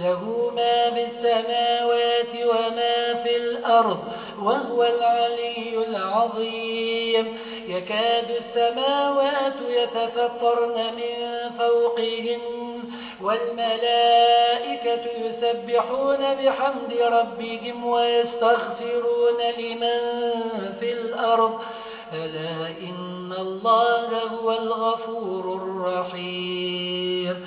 له ما في السماوات وما في الأرض وهو العلي العظيم. يكاد السماوات يتفطرن من فوقهن والملائكة يسبحون بحمد ربهم ويستغفرون لمن في الأرض. ألا إن الله هو الغفور الرحيم.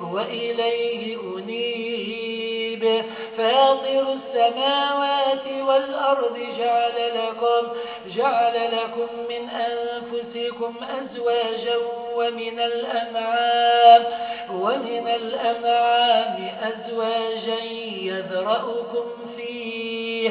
وإليه أنيب. فاطر السماوات والأرض جعل لكم, جعل لكم من أنفسكم أزواجا ومن الأنعام, ومن الأنعام أزواجا يذرأكم فيه.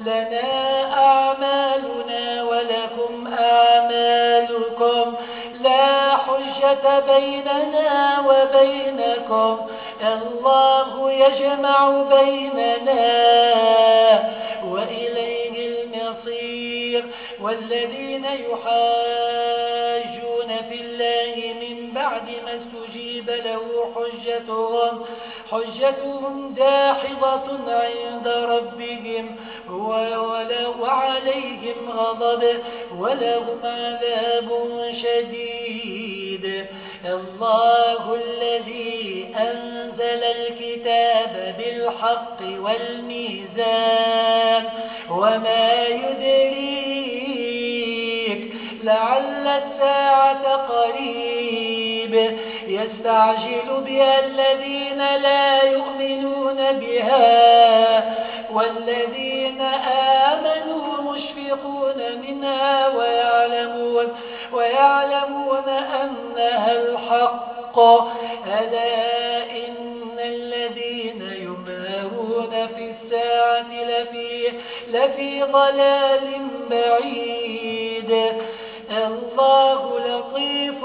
لنا أعمالنا ولكم أعمالكم. لا حجة بيننا وبينكم. الله يجمع بيننا وإليه المصير. والذين يحاجون في الله من بعد ما استجيب له حجتهم, حجتهم داحضة عند ربهم. وعليهم غضب. ولهم عذاب شديد. الله الذي أنزل الكتاب بالحق والميزان. وما يدريك لعل الساعة يستعجل بها الذين لا يؤمنون بها والذين آمنوا مشفقون منها ويعلمون, ويعلمون أنها الحق. ألا إن الذين يمارون في الساعة لفي, لفي ضلال بعيد. الله لطيف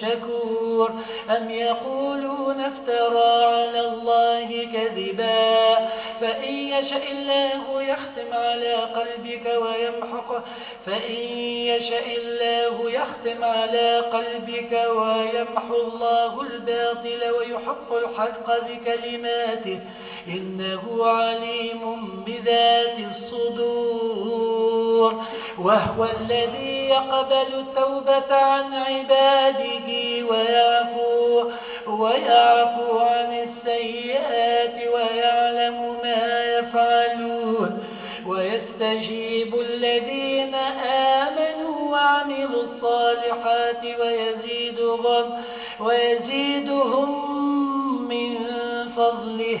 شكور أم يقولون افترى على الله كذبا فإن يشاء الله يختم على قلبك ويمحق فإن يشاء الله يختم على قلبك ويمحو الله الباطل ويحق الحق بكلماته إنه عليم بذات الصدور. وهو الذي يقبل التوبة عن عباده ويعفو, ويعفو عن السيئات ويعلم ما يفعلون. ويستجيب الذين آمنوا وعملوا الصالحات ويزيدهم, ويزيدهم من فضله.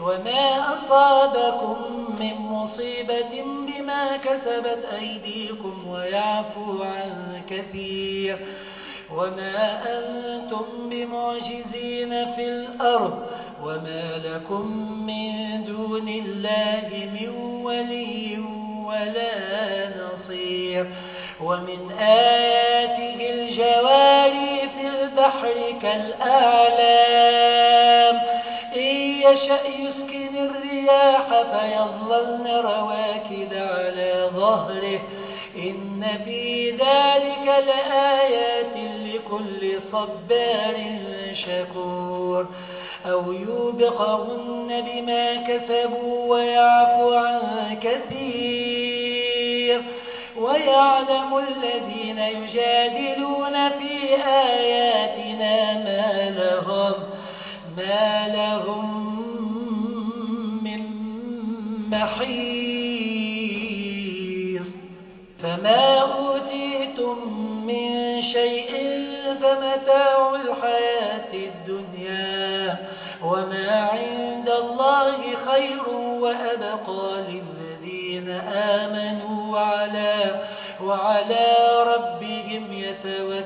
وما أصابكم من مصيبة بما كسبت أيديكم ويعفو عن كثير وما أنتم بمعجزين في الأرض وما لكم من دون الله من ولي ولا نصير ومن آياته الجواري في البحر كالأعلام إن يشأ الرياح فيظللن رواكد على ظهره. إن في ذلك لآيات لكل صبار شكور. أو يوبقهن بما كسبوا ويعفو عن كثير. ويعلم الذين يجادلون في آياتنا ما لهم ما لهم محيص فما أوتيتم من شيء فمتاع الحياة الدنيا وما عند الله خير وأبقى للذين آمنوا وعلى, وعلى ربهم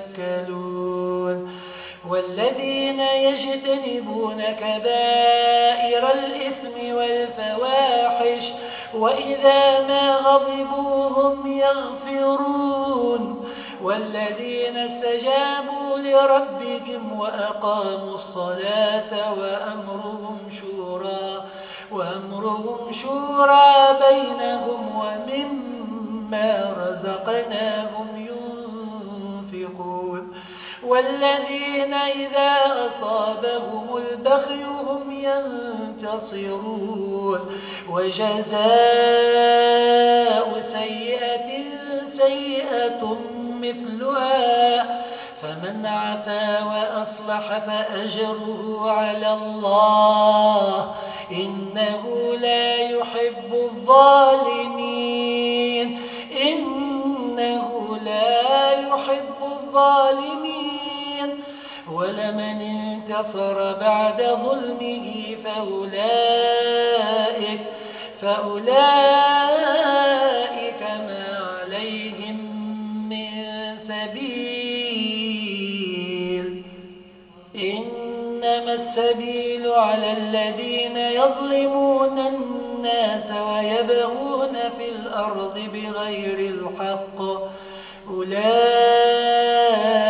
يتوكلون. والذين يجتنبون كبائر الإثم والفواحش وإذا ما غضبوا هم يغفرون والذين استجابوا لربهم وأقاموا الصلاة وأمرهم شورى وأمرهم شورى بينهم ومما رزقناهم ينفقون. والذين إذا أصابهم البخي هم ينتصرون. وجزاء سيئة سيئة مثلها. فمن عفا وأصلح فأجره على الله. إنه لا يحب الظالمين. إنه لا يحب الظالمين. ولمن انتصر بعد ظلمه فأولئك, فأولئك ما عليهم من سبيل. إنما السبيل على الذين يظلمون الناس ويبغون في الأرض بغير الحق. أولئك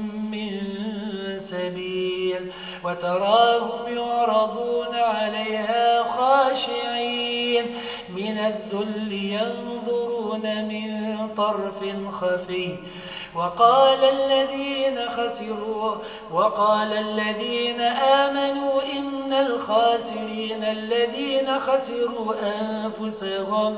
سبيل وتراهم يعرضون عليها خاشعين من الذل ينظرون من طرف خفي. وقال الذين خسروا وقال الذين آمنوا إن الخاسرين الذين خسروا أنفسهم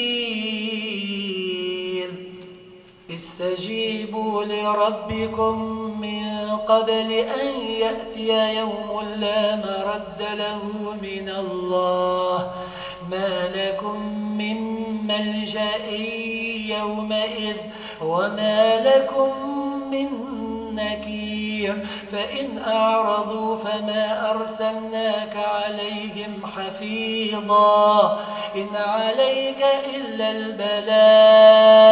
استجيبوا لربكم من قبل أن يأتي يوم لا مرد له من الله. ما لكم من ملجأ يومئذ وما لكم من نكير. فإن أعرضوا فما أرسلناك عليهم حفيظا. إن عليك إلا البلاغ.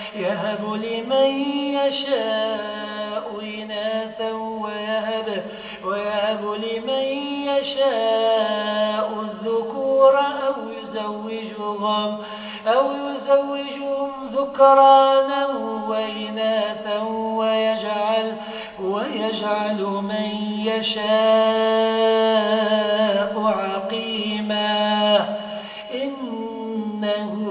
يهب لمن يشاء إناثا ويهب, ويهب لمن يشاء يزوجهم, أو يزوجهم ذكرانا وإناثا ويجعل, ويجعل من يشاء عقيما. إنه